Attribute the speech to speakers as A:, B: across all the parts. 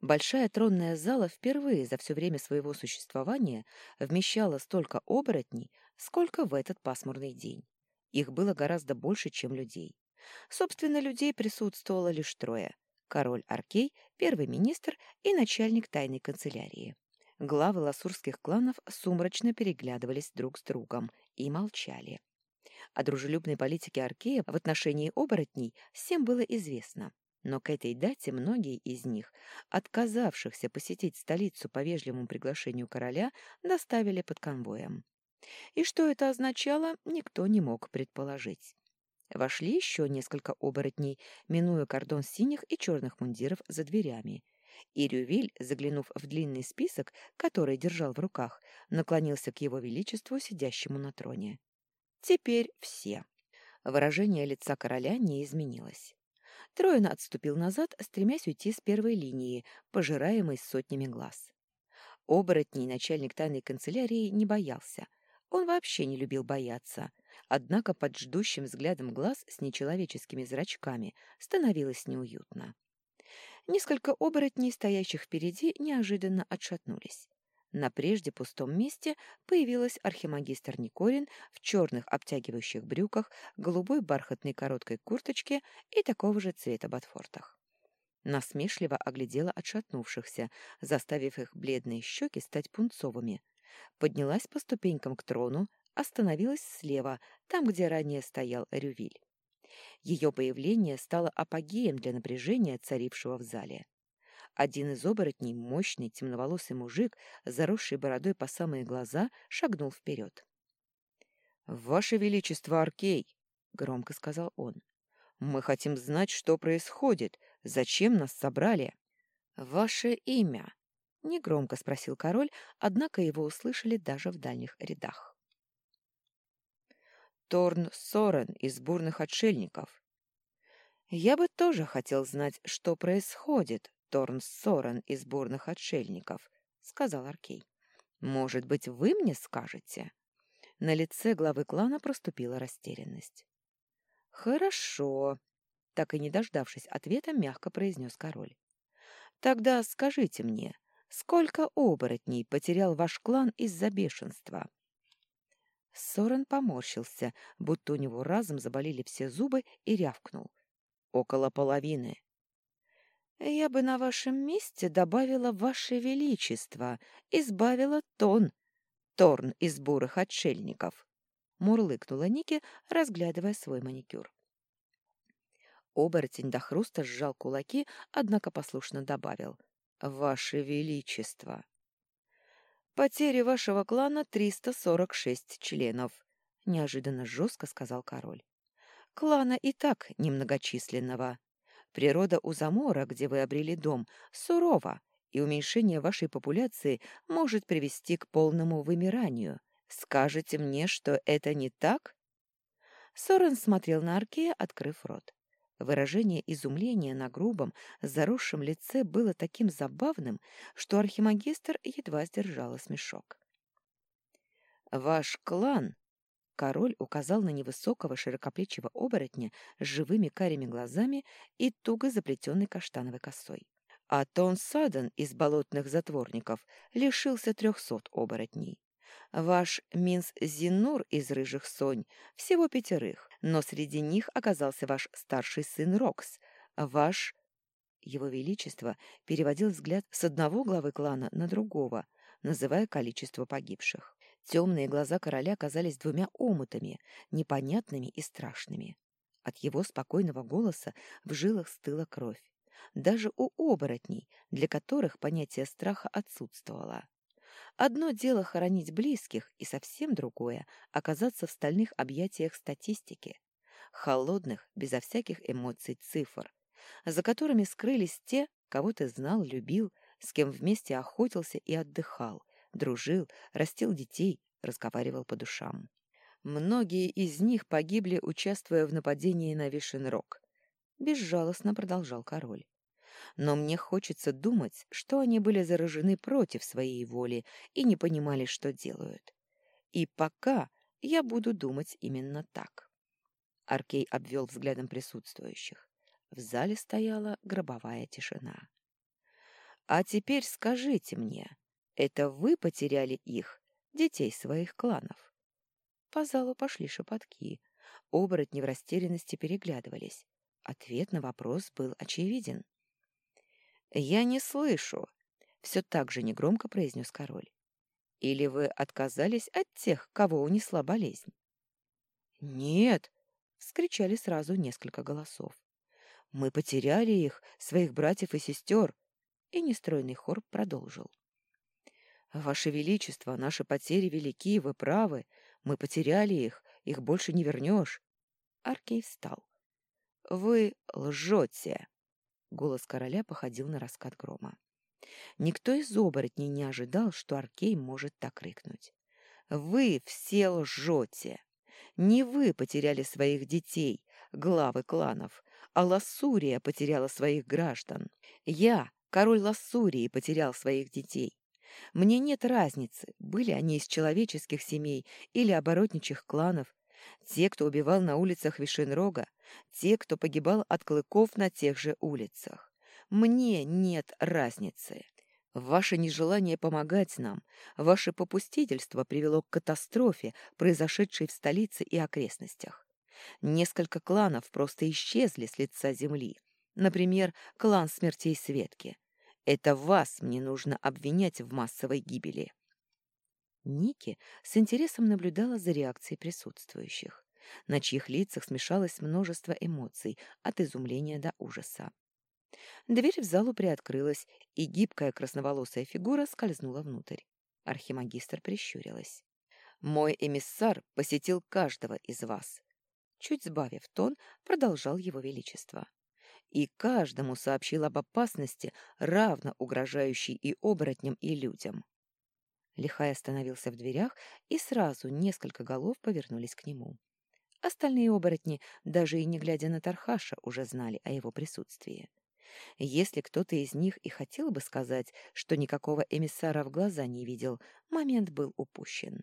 A: Большая тронная зала впервые за все время своего существования вмещала столько оборотней, сколько в этот пасмурный день. Их было гораздо больше, чем людей. Собственно, людей присутствовало лишь трое. Король Аркей, первый министр и начальник тайной канцелярии. Главы ласурских кланов сумрачно переглядывались друг с другом и молчали. О дружелюбной политике Аркея в отношении оборотней всем было известно. Но к этой дате многие из них, отказавшихся посетить столицу по вежливому приглашению короля, доставили под конвоем. И что это означало, никто не мог предположить. Вошли еще несколько оборотней, минуя кордон синих и черных мундиров за дверями. И Рювиль, заглянув в длинный список, который держал в руках, наклонился к его величеству, сидящему на троне. Теперь все. Выражение лица короля не изменилось. Троин отступил назад, стремясь уйти с первой линии, пожираемой сотнями глаз. Оборотней начальник тайной канцелярии не боялся. Он вообще не любил бояться. Однако под ждущим взглядом глаз с нечеловеческими зрачками становилось неуютно. Несколько оборотней, стоящих впереди, неожиданно отшатнулись. На прежде пустом месте появилась архимагистр Никорин в черных обтягивающих брюках, голубой бархатной короткой курточке и такого же цвета ботфортах. Насмешливо оглядела отшатнувшихся, заставив их бледные щеки стать пунцовыми. Поднялась по ступенькам к трону, остановилась слева, там, где ранее стоял Рювиль. Ее появление стало апогеем для напряжения, царившего в зале. Один из оборотней, мощный темноволосый мужик, заросший бородой по самые глаза, шагнул вперед. «Ваше Величество Аркей!» — громко сказал он. «Мы хотим знать, что происходит, зачем нас собрали?» «Ваше имя?» — негромко спросил король, однако его услышали даже в дальних рядах. «Торн Сорен из бурных отшельников». «Я бы тоже хотел знать, что происходит, Торн Сорен из бурных отшельников», — сказал Аркей. «Может быть, вы мне скажете?» На лице главы клана проступила растерянность. «Хорошо», — так и не дождавшись ответа, мягко произнес король. «Тогда скажите мне, сколько оборотней потерял ваш клан из-за бешенства?» Сорен поморщился, будто у него разом заболели все зубы, и рявкнул. «Около половины. Я бы на вашем месте добавила «Ваше Величество», избавила тон, торн из бурых отшельников, — мурлыкнула Ники, разглядывая свой маникюр. Оборотень до хруста сжал кулаки, однако послушно добавил «Ваше Величество». «Потери вашего клана 346 членов», — неожиданно жестко сказал король. «Клана и так немногочисленного. Природа у Замора, где вы обрели дом, сурова, и уменьшение вашей популяции может привести к полному вымиранию. Скажете мне, что это не так?» Сорен смотрел на Аркея, открыв рот. Выражение изумления на грубом, заросшем лице было таким забавным, что архимагистр едва сдержала смешок. «Ваш клан Король указал на невысокого широкоплечего оборотня с живыми карими глазами и туго заплетенной каштановой косой. А Тон Садан из болотных затворников лишился трехсот оборотней. Ваш Минс Зинур из рыжих сонь всего пятерых, но среди них оказался ваш старший сын Рокс, ваш... Его Величество переводил взгляд с одного главы клана на другого, называя количество погибших. Темные глаза короля казались двумя омутами, непонятными и страшными. От его спокойного голоса в жилах стыла кровь. Даже у оборотней, для которых понятие страха отсутствовало. Одно дело хоронить близких, и совсем другое — оказаться в стальных объятиях статистики. Холодных, безо всяких эмоций цифр, за которыми скрылись те, кого ты знал, любил, с кем вместе охотился и отдыхал, дружил, растил детей, разговаривал по душам. Многие из них погибли, участвуя в нападении на Вишенрог. Безжалостно продолжал король. Но мне хочется думать, что они были заражены против своей воли и не понимали, что делают. И пока я буду думать именно так. Аркей обвел взглядом присутствующих. В зале стояла гробовая тишина. А теперь скажите мне, это вы потеряли их, детей своих кланов? По залу пошли шепотки. Оборотни в растерянности переглядывались. Ответ на вопрос был очевиден. «Я не слышу», — все так же негромко произнес король. «Или вы отказались от тех, кого унесла болезнь?» «Нет!» — вскричали сразу несколько голосов. «Мы потеряли их, своих братьев и сестер!» И нестройный хор продолжил. «Ваше Величество, наши потери велики, вы правы. Мы потеряли их, их больше не вернешь». Аркей встал. «Вы лжете!» Голос короля походил на раскат грома. Никто из оборотней не ожидал, что Аркей может так рыкнуть. «Вы все лжете! Не вы потеряли своих детей, главы кланов, а Лассурия потеряла своих граждан. Я, король Лассурии, потерял своих детей. Мне нет разницы, были они из человеческих семей или оборотничьих кланов, те, кто убивал на улицах Вишенрога, те, кто погибал от клыков на тех же улицах. Мне нет разницы. Ваше нежелание помогать нам, ваше попустительство привело к катастрофе, произошедшей в столице и окрестностях. Несколько кланов просто исчезли с лица земли. Например, клан Смертей Светки. Это вас мне нужно обвинять в массовой гибели. Ники с интересом наблюдала за реакцией присутствующих, на чьих лицах смешалось множество эмоций, от изумления до ужаса. Дверь в залу приоткрылась, и гибкая красноволосая фигура скользнула внутрь. Архимагистр прищурилась. «Мой эмиссар посетил каждого из вас». Чуть сбавив тон, продолжал его величество. «И каждому сообщил об опасности, равно угрожающей и оборотням, и людям. Лихай остановился в дверях, и сразу несколько голов повернулись к нему. Остальные оборотни, даже и не глядя на Тархаша, уже знали о его присутствии. Если кто-то из них и хотел бы сказать, что никакого эмиссара в глаза не видел, момент был упущен.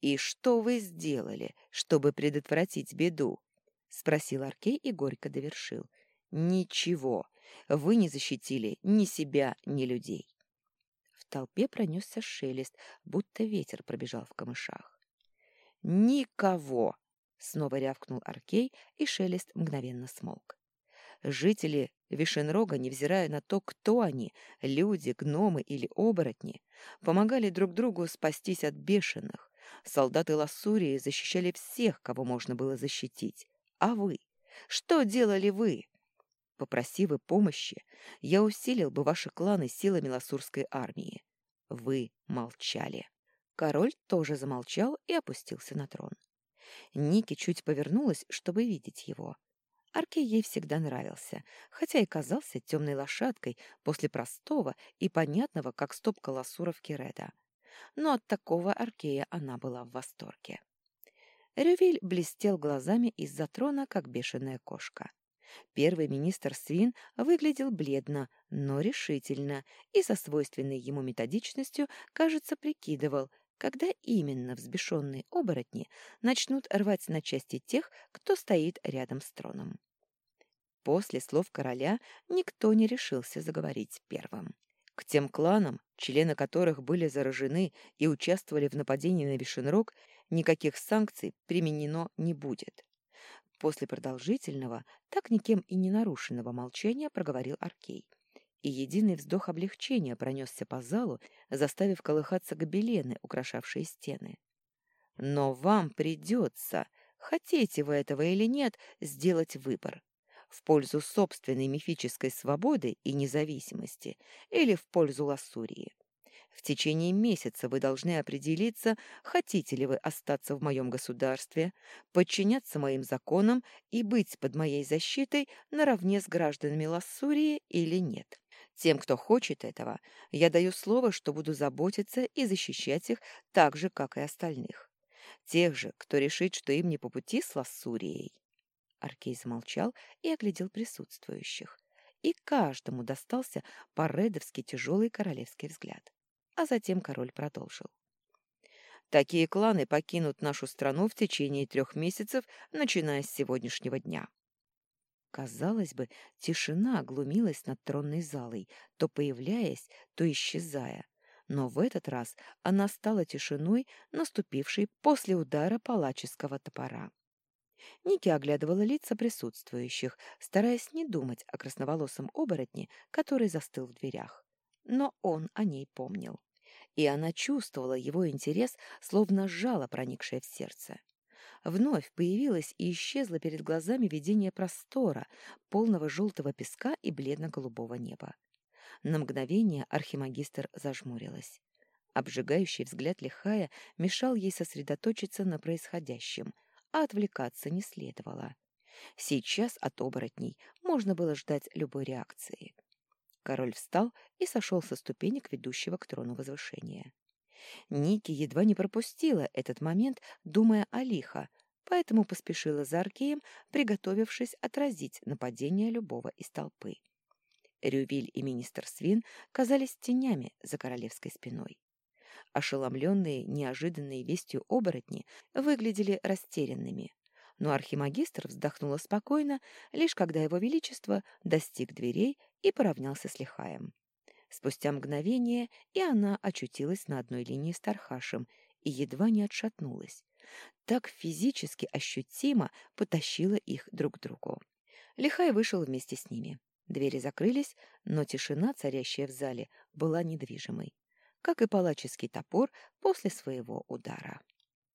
A: «И что вы сделали, чтобы предотвратить беду?» — спросил Аркей и горько довершил. «Ничего. Вы не защитили ни себя, ни людей» толпе пронесся шелест, будто ветер пробежал в камышах. «Никого!» — снова рявкнул Аркей, и шелест мгновенно смолк. Жители Вишенрога, невзирая на то, кто они, люди, гномы или оборотни, помогали друг другу спастись от бешеных. Солдаты Лассурии защищали всех, кого можно было защитить. А вы? Что делали вы? Попроси вы помощи, я усилил бы ваши кланы силами ласурской армии. Вы молчали. Король тоже замолчал и опустился на трон. Ники чуть повернулась, чтобы видеть его. Аркей ей всегда нравился, хотя и казался темной лошадкой после простого и понятного, как стопка ласуров Киреда. Но от такого Аркея она была в восторге. Рювиль блестел глазами из-за трона, как бешеная кошка. Первый министр Свин выглядел бледно, но решительно и со свойственной ему методичностью, кажется, прикидывал, когда именно взбешенные оборотни начнут рвать на части тех, кто стоит рядом с троном. После слов короля никто не решился заговорить первым. К тем кланам, члены которых были заражены и участвовали в нападении на Вишенрог, никаких санкций применено не будет. После продолжительного, так никем и не нарушенного молчания проговорил Аркей. И единый вздох облегчения пронесся по залу, заставив колыхаться гобелены, украшавшие стены. «Но вам придется, хотите вы этого или нет, сделать выбор в пользу собственной мифической свободы и независимости или в пользу Лассурии. В течение месяца вы должны определиться, хотите ли вы остаться в моем государстве, подчиняться моим законам и быть под моей защитой наравне с гражданами Лассурии или нет. Тем, кто хочет этого, я даю слово, что буду заботиться и защищать их так же, как и остальных. Тех же, кто решит, что им не по пути с Лассурией. Аркей замолчал и оглядел присутствующих. И каждому достался по-редовски тяжелый королевский взгляд а затем король продолжил. Такие кланы покинут нашу страну в течение трех месяцев, начиная с сегодняшнего дня. Казалось бы, тишина глумилась над тронной залой, то появляясь, то исчезая. Но в этот раз она стала тишиной, наступившей после удара палаческого топора. Ники оглядывала лица присутствующих, стараясь не думать о красноволосом оборотне, который застыл в дверях. Но он о ней помнил. И она чувствовала его интерес, словно жало, проникшее в сердце. Вновь появилось и исчезло перед глазами видение простора, полного желтого песка и бледно-голубого неба. На мгновение архимагистр зажмурилась. Обжигающий взгляд лихая мешал ей сосредоточиться на происходящем, а отвлекаться не следовало. Сейчас от оборотней можно было ждать любой реакции. Король встал и сошел со ступенек ведущего к трону возвышения. Ники едва не пропустила этот момент, думая о лихо, поэтому поспешила за Аркеем, приготовившись отразить нападение любого из толпы. Рювиль и министр Свин казались тенями за королевской спиной. Ошеломленные неожиданной вестью оборотни выглядели растерянными, но архимагистр вздохнула спокойно, лишь когда его величество достиг дверей и поравнялся с Лихаем. Спустя мгновение и она очутилась на одной линии с Тархашем и едва не отшатнулась. Так физически ощутимо потащила их друг к другу. Лихай вышел вместе с ними. Двери закрылись, но тишина, царящая в зале, была недвижимой, как и палаческий топор после своего удара.